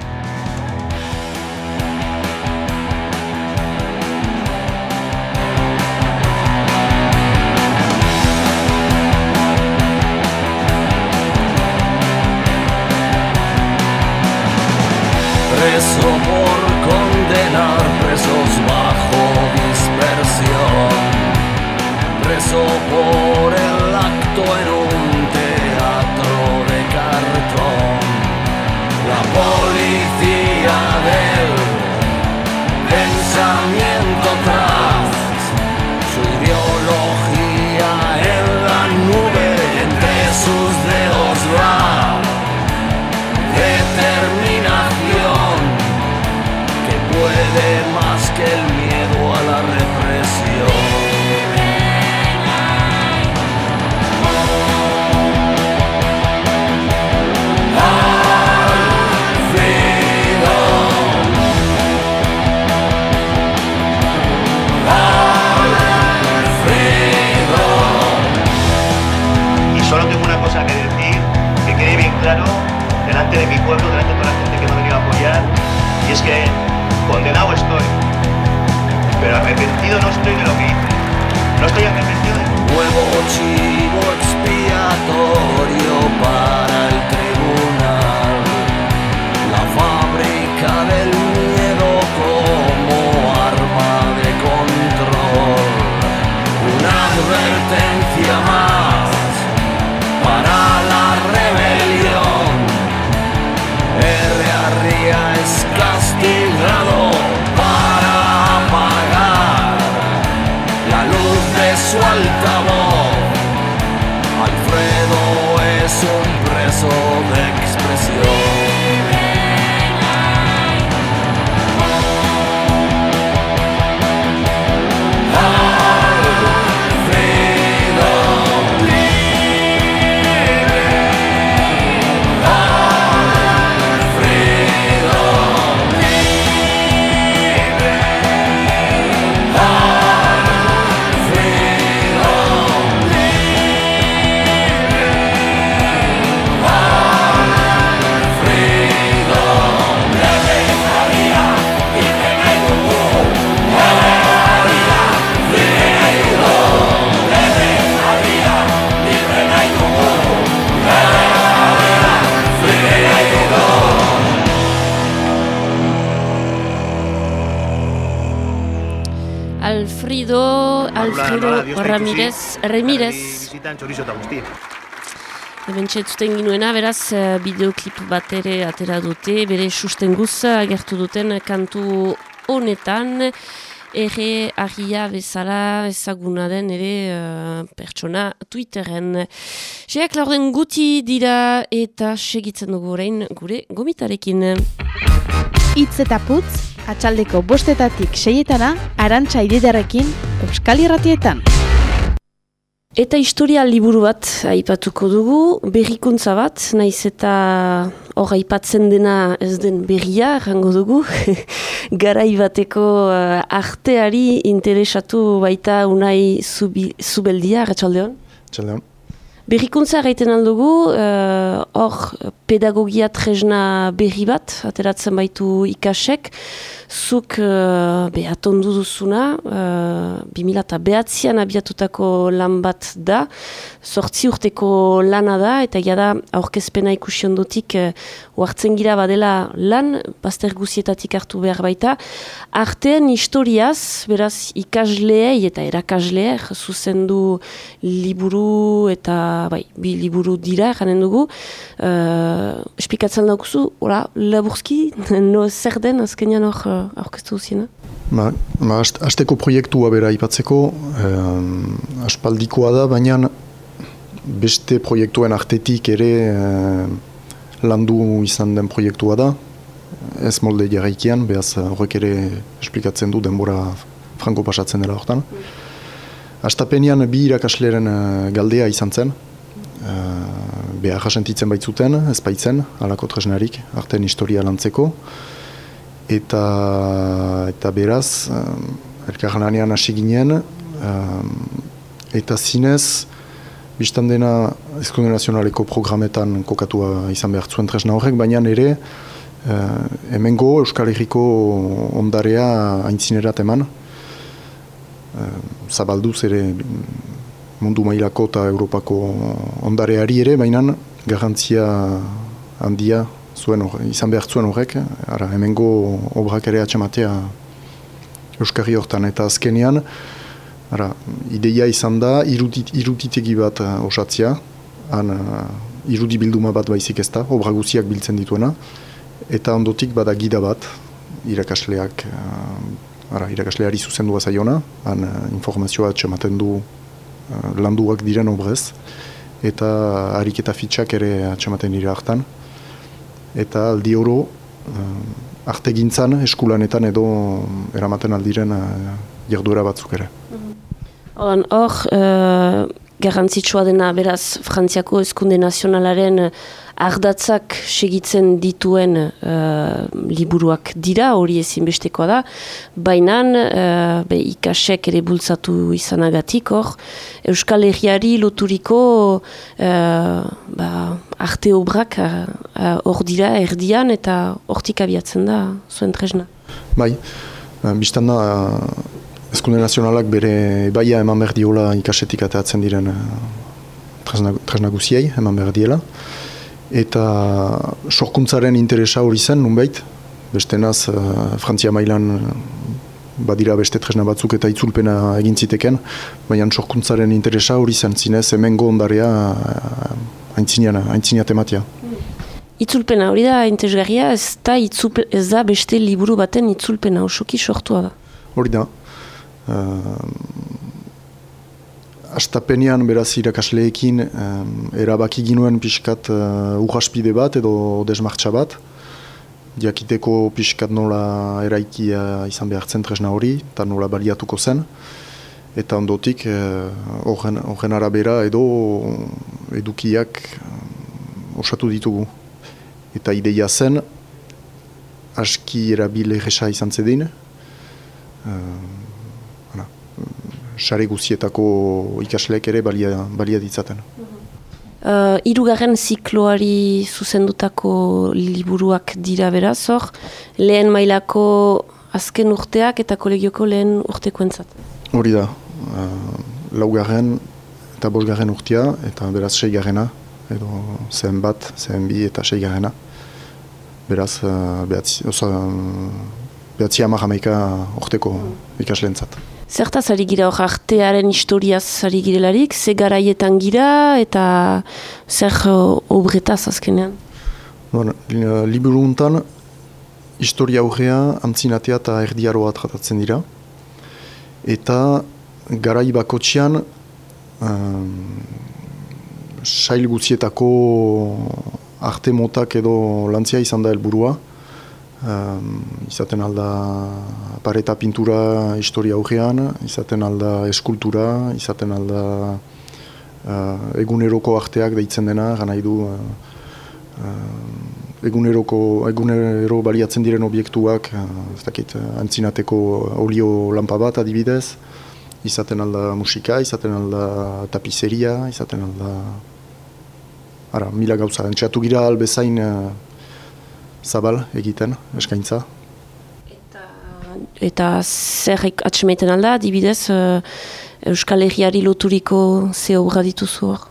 soul. Delante de mi pueblo, delante de toda la gente que me ha venido a apoyar, y es que condenado estoy, pero arrepentido no estoy de lo que hice. No estoy arrepentido de Nuevo chivo expiatorio para Ramirez, Ramirez. Hemen txetzuten ginuena, beraz, eh, bideoklip bat ere atera dute, bere sustenguz agertu duten kantu honetan, ere agia bezala ezaguna den ere eh, pertsona Twitteren. Seak laurden guti dira eta segitzen dugu orain gure gomitarekin. Itz eta putz, atxaldeko bostetatik seietana, arantxa ididarekin, Euskal Irratietan. Eta historia liburu bat aipatuko dugu, berrikuntza bat, naiz eta hor aipatzen dena ez den berria, jango dugu, garai bateko uh, arteari interesatu baita unai zubi, zubeldia, ratxaldeon? Txaldeon. Berrikuntza gaiten aldugu, uh, hor pedagogia tresna berri bat, ateratzen baitu ikasek, zuk uh, be, atondu duzuna, uh, 2000 behatzean abiatutako lan bat da, sortzi urteko lana da, eta jada aurkezpena ikusi ondotik uh, uartzen gira badela lan, bazter guzietatik hartu behar baita, artean historiaz, beraz ikasleei eta erakasleer, zuzendu liburu eta bai, bi liburu dira, janen dugu, uh, espikatzen daukuzu, ora, laburzki, no zer den azkenean hor uh, aurkeztu duziena? Ba, ba, asteko proiektua bera aipatzeko, eh, aspaldikoa da, baina beste proiektuen artetik ere eh, landu izan den proiektua da, ez molde jarraikian, behaz horrek ere esplikatzen du denbora franko pasatzen dela hortan. Astapenian bi irakasleren eh, galdea izan zen, uh, behar jasentitzen baitzuten, ez baitzen, alako tresnarik, arten historia lantzeko, eta, eta beraz, um, elkarlanean hasi ginen, um, eta zinez, biztan dena Ezkunde Nazionaleko programetan kokatua izan behar zuen tresna horrek, baina ere, uh, hemengo Euskal Herriko ondarea aintzinerat eman, uh, zabalduz ere mundu mailako eta Europako ondareari ere, baina garantzia handia zuen hor, izan behar zuen horrek, ara hemengo obrak ere atxamatea Euskarri hortan. Eta azkenean Ara, ideia izan da, irutit, irutitegi bat uh, osatzia, han uh, irudi bilduma bat baizik ez da, obra guziak biltzen dituena, eta ondotik bada gida bat, irakasleak, uh, ara, irakasleari zuzendua zaiona, han uh, informazioa atxematen du uh, landuak diren obrez, eta harik eta fitxak ere atxematen dira hartan. Eta aldi oro, uh, arte gintzan, eskulanetan edo eramaten aldiren uh, jarduera batzuk ere. Hor, uh, garrantzitsua dena beraz Frantziako eskunde nazionalaren ardatzak segitzen dituen uh, liburuak dira, hori ezinbestekoa da, baina uh, ikasek ere bultzatu izanagatik hor, Euskal Herriari loturiko uh, ba, arte obrak hor dira erdian eta hortik abiatzen da zuen tresna. Bai, biztan da, Ezkunde nazionalak bere baia eman behar diola ikasetik ateatzen diren uh, tresna guziei eman behar diela. Eta sorkuntzaren interesa hori zen, nunbait, beste naz, uh, Frantzia mailan uh, badira beste tresna batzuk eta itzulpena egin ziteken, baina sorkuntzaren interesa hori zen, zinez, hemen ondarea uh, haintzinia tematia. Itzulpena hori da, entesgarria, ez da, ez da beste liburu baten itzulpena, osoki sortua da. Hori da, astapenean beraz irakasleekin um, erabaki ginuen pixkat uh, bat edo desmartxa bat. Diakiteko pixkat nola eraikia izan behar tresna hori eta nola baliatuko zen. Eta ondotik horren uh, arabera edo edukiak um, osatu ditugu. Eta ideia zen aski erabile egesa izan zedin. Uh, sare guzietako ikasleek ere balia, balia ditzaten. Uh, irugarren zikloari zuzendutako liburuak dira beraz, hor, lehen mailako azken urteak eta kolegioko lehen urteko entzat. Hori da, uh, laugarren eta bosgarren urtea eta beraz seigarrena, edo zehen bat, zehen bi eta seigarrena. Beraz, uh, behatzi, oza, behatzi amak amaika urteko ikasleentzat. Zertaz ari gira hor artearen historiaz ari girelarik, ze garaietan gira eta zer obretaz azkenean? Bon, liburu untan, historia horrea antzinatea eta erdiaroa tratatzen dira. Eta garai bakotxian, um, sail guzietako arte motak edo lantzia izan da helburua um, izaten alda pareta pintura historia horrean, izaten alda eskultura, izaten alda uh, eguneroko arteak deitzen dena, gana du uh, uh, eguneroko, egunero baliatzen diren obiektuak, uh, ez dakit, antzinateko olio lampa bat adibidez, izaten alda musika, izaten alda tapizeria, izaten alda... Ara, mila gauza, entxatu gira albezain uh, zabal egiten, eskaintza. Eta, eta zer atxemeten alda, dibidez, uh, Euskal Herriari loturiko ze obra dituzu hor?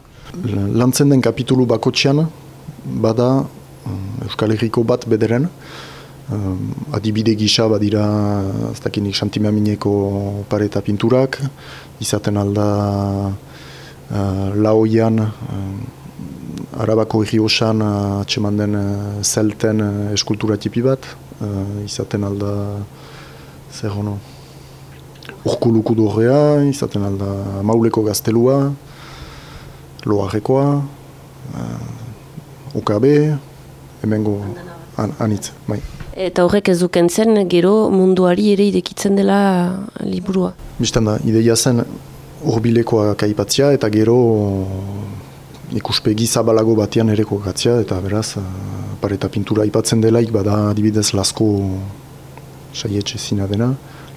Lantzen den kapitulu bakotxean, bada mm, Euskal Herriko bat bederen, um, adibide gisa badira, ez dakinik, mineko pareta pinturak, izaten alda uh, laoian, um, Arabako egi osan uh, atseman den uh, zelten uh, eskultura tipi bat, izaten alda zer hono urkuluku dorrea, izaten alda mauleko gaztelua, loarekoa, uh, OKB, hemengo an, anitz, bai. Eta horrek ez duken zen, gero munduari ere idekitzen dela liburua? Bistan da, ideia zen urbilekoa kaipatzia eta gero ikuspegi zabalago batean ere kokatzea, eta beraz, uh, pareta pintura ipatzen delaik, bada adibidez lasko saietxe zina dena,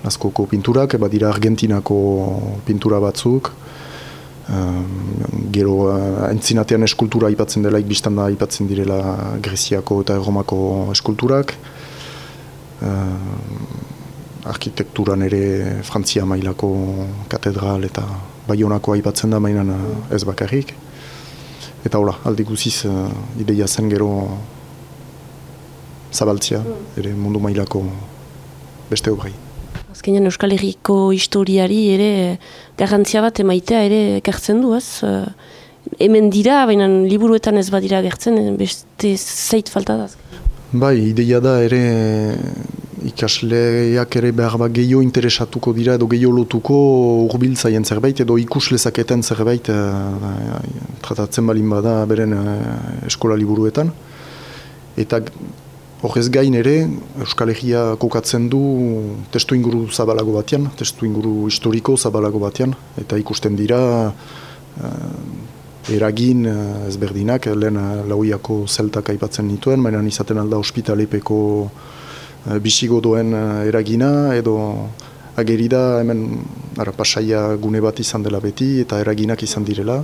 laskoko pinturak, badira Argentinako pintura batzuk, um, gero entzinatean eskultura ipatzen delaik, biztan da ipatzen direla Greziako eta Erromako eskulturak, uh, arkitekturan ere Frantzia mailako katedral eta Baionakoa aipatzen da mainan ez bakarrik. Eta hola, aldi guziz uh, ideia zen gero zabaltzia, mm. ere mundu mailako beste obrai. Azkenean Euskal Herriko historiari ere garrantzia bat emaitea ere ekartzen du, ez? Uh, hemen dira, baina liburuetan ez badira gertzen, beste zait falta da. Bai, ideia da ere ikasleak ere behar bat gehiago interesatuko dira edo gehiago lotuko urbiltzaien zerbait edo ikuslezaketen zerbait e, tratatzen balin bada beren e, eskola liburuetan. Eta horrez gain ere Euskal Herria kokatzen du testu inguru zabalago batean, testu inguru historiko zabalago batean eta ikusten dira e, eragin ezberdinak, lehen lauiako zeltak aipatzen nituen, baina izaten alda ospitalepeko Eh, bisigo duen eh, eragina edo agerida hemen ara, pasaia gune bat izan dela beti eta eraginak izan direla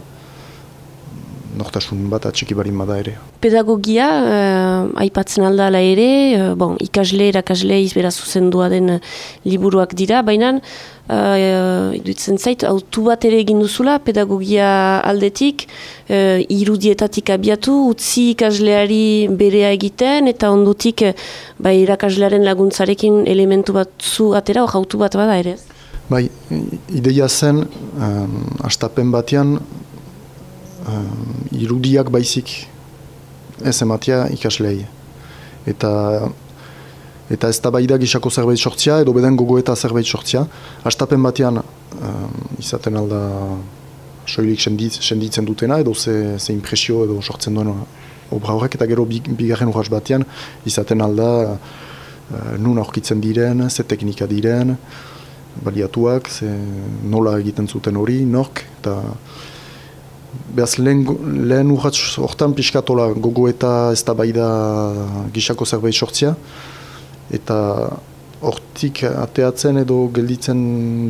nortasun bat atxiki barin bada ere. Pedagogia, uh, aipatzen aldala ere, uh, bon, ikasle, erakasle izbera zuzendua den liburuak dira, baina uh, iduitzen zait, autu bat ere egin duzula, pedagogia aldetik, uh, irudietatik abiatu, utzi ikasleari berea egiten, eta ondutik uh, bai, irakaslearen laguntzarekin elementu bat zu atera, hor autu bat bada ere? Bai, ideia zen, um, astapen batean, uh, irudiak baizik ez ematia ikaslei. Eta eta ez da baida gisako zerbait sortzia, edo beden gogo eta zerbait sortzia. Astapen batean izaten alda soilik senditzen dutena, edo ze, ze impresio edo sortzen duen obra horrek, eta gero bigarren urras batean izaten alda uh, nun aurkitzen diren, ze teknika diren, baliatuak, ze nola egiten zuten hori, nork, eta Beaz, lehen, lehen urratz hortan pixkatola gogo eta ez da bai da gixako zerbait sortzia. Eta hortik ateatzen edo gelditzen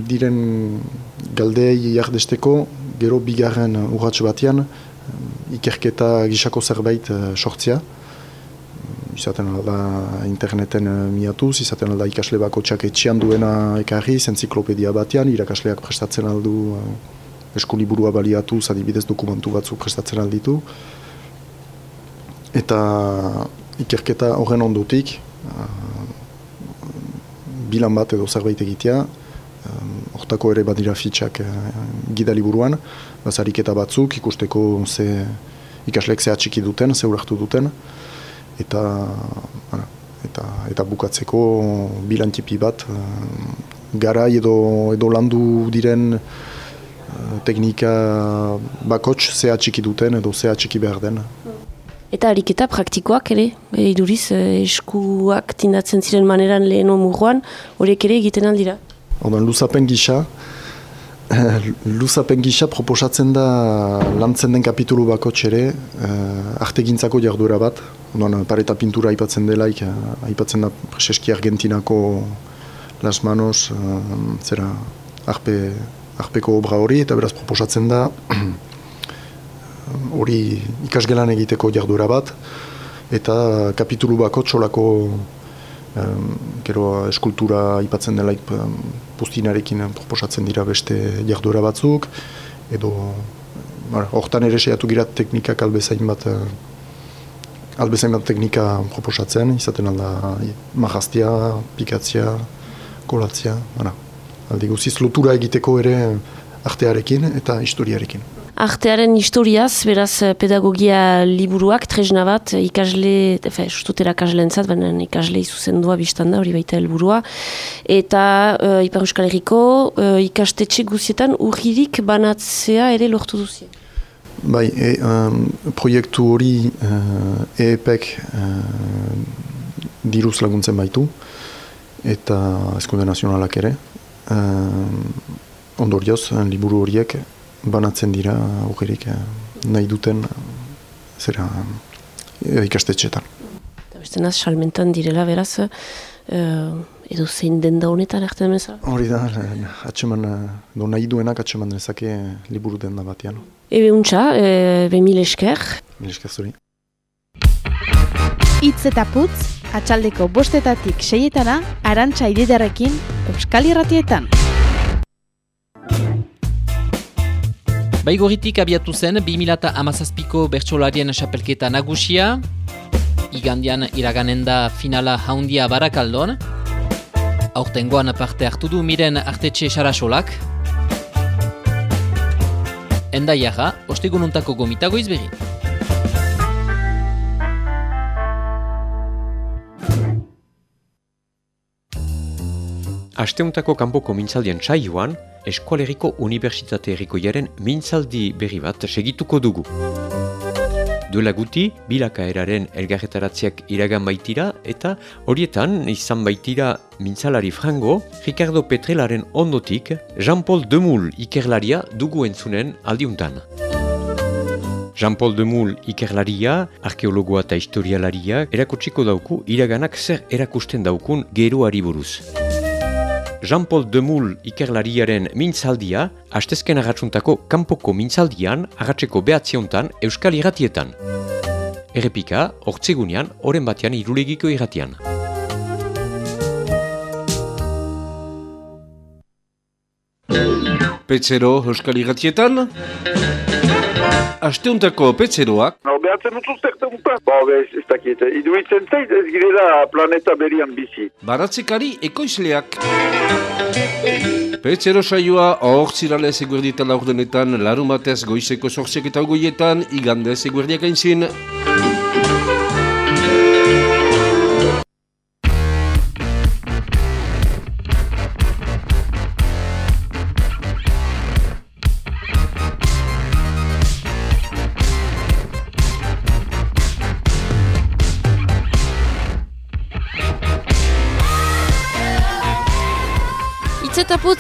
diren galdeei jardesteko, gero bigarren urratz batean ikerketa gixako zerbait eh, sortzia. Izaten alda interneten eh, miatuz, izaten alda ikasle bako txak etxian duena ekarri, enziklopedia batean, irakasleak prestatzen aldu eh, eskuliburua baliatu, zadibidez dokumentu batzu prestatzen alditu. Eta ikerketa horren ondutik, bilan bat edo zerbait egitea, hortako ere badira fitxak uh, gida liburuan, bazariketa batzuk ikusteko ze ikasleek ze atxiki duten, ze urartu duten, eta, eta, eta bukatzeko bilantipi bat, uh, garai edo, edo landu diren teknika bakots zea txiki duten edo zea txiki behar den. Eta ariketa praktikoak ere, e, iduriz e, eskuak tindatzen ziren maneran lehen omurroan, horiek ere egiten aldira? Ordan, luzapen gisa, luzapen gisa proposatzen da lantzen den kapitulu bakots ere, uh, artegintzako jardura bat, Ordan, pareta pintura aipatzen delaik, aipatzen da preseski argentinako las manos, zera, arpe arpeko obra hori, eta beraz proposatzen da hori ikasgelan egiteko jardura bat, eta kapitulu bako txolako um, gero eskultura ipatzen dela um, proposatzen dira beste jardura batzuk, edo hortan ere seiatu gira teknikak albezain bat uh, albezain bat teknika proposatzen, izaten alda mahaztia, pikatzia, kolatzia, ara aldi guziz lotura egiteko ere artearekin eta historiarekin. Artearen historiaz, beraz pedagogia liburuak, tresna bat, ikasle, efe, sustutera kasleen zat, baina ikasle izuzen dua biztanda, hori baita helburua. Eta uh, Ipar Euskal Herriko uh, ikastetxe guzietan urririk banatzea ere lortu duzien. Bai, e, um, proiektu hori uh, EEPek uh, diruz laguntzen baitu, eta eskunde nazionalak ere, uh, ondorioz, liburu horiek banatzen dira augerik uh, nahi duten zera uh, ikastetxetan. Beste naz, salmentan direla beraz, uh, edo zein den da honetan arte demeza? Hori da, atxeman, do nahi duenak atxeman dezake liburu den da batean. Ebe untxa, e, be mil esker. Mil esker zuri. Itz eta putz, atxaldeko bostetatik seietana, arantxa ididarekin, Euskal Irratietan. Baigorritik abiatu zen, 2000 amazazpiko bertsolarien xapelketa nagusia, igandian iraganenda finala haundia barakaldon, Aurtengoan parte hartu du miren artetxe sarasolak. Endaiaga, ostegununtako gomitago izbegi. Asteuntako kanpoko mintzaldien saioan, Eskualeriko Unibertsitate Erikoiaren mintzaldi berri bat segituko dugu. Duela guti, bilakaeraren elgarretaratziak iragan baitira eta horietan izan baitira mintzalari frango, Ricardo Petrelaren ondotik, Jean-Paul Demoul ikerlaria dugu entzunen aldiuntan. Jean-Paul Demoul ikerlaria, arkeologoa eta historialaria, erakutsiko dauku iraganak zer erakusten daukun geroari buruz. Jean-Paul Demoul ikerlariaren mintzaldia, hastezken agatsuntako kanpoko mintzaldian agatzeko behatziontan Euskal Irratietan. Errepika, hortzegunean, oren batean irulegiko irratian. Petzero Euskal Irratietan. Asteuntako petzeroak. No, behatzen dut upa. Ba, bez, ez dakit. Iduitzen zait ez girela planeta berian bizi. Baratzekari ekoizleak. Petzero saioa hor zirale eguerdita laurdenetan, larumatez goizeko sortziak eta goietan, igandez eguerdiak aintzin.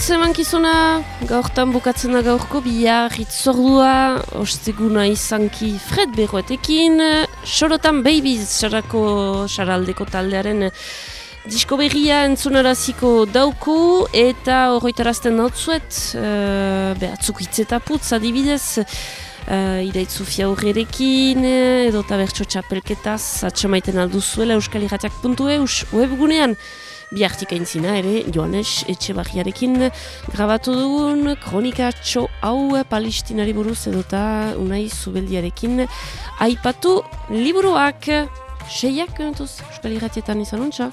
Putz emankizuna gaurtan bukatzen da gaurko bihar itzordua osteguna izanki Fred Berroetekin Sorotan Babies sarako saraldeko taldearen disko berria entzunaraziko dauku eta horretarazten dautzuet uh, behatzuk hitz eta putz adibidez uh, iraitzu fiaurrerekin edo tabertxo txapelketaz atxamaiten alduzuela euskaliratiak.eus webgunean bi artika intzina ere Joanes Etxebajiarekin grabatu dugun kronikatxo hau palestinari buruz edota unai zubeldiarekin aipatu liburuak seiak, entuz, euskal irratietan izan untxa.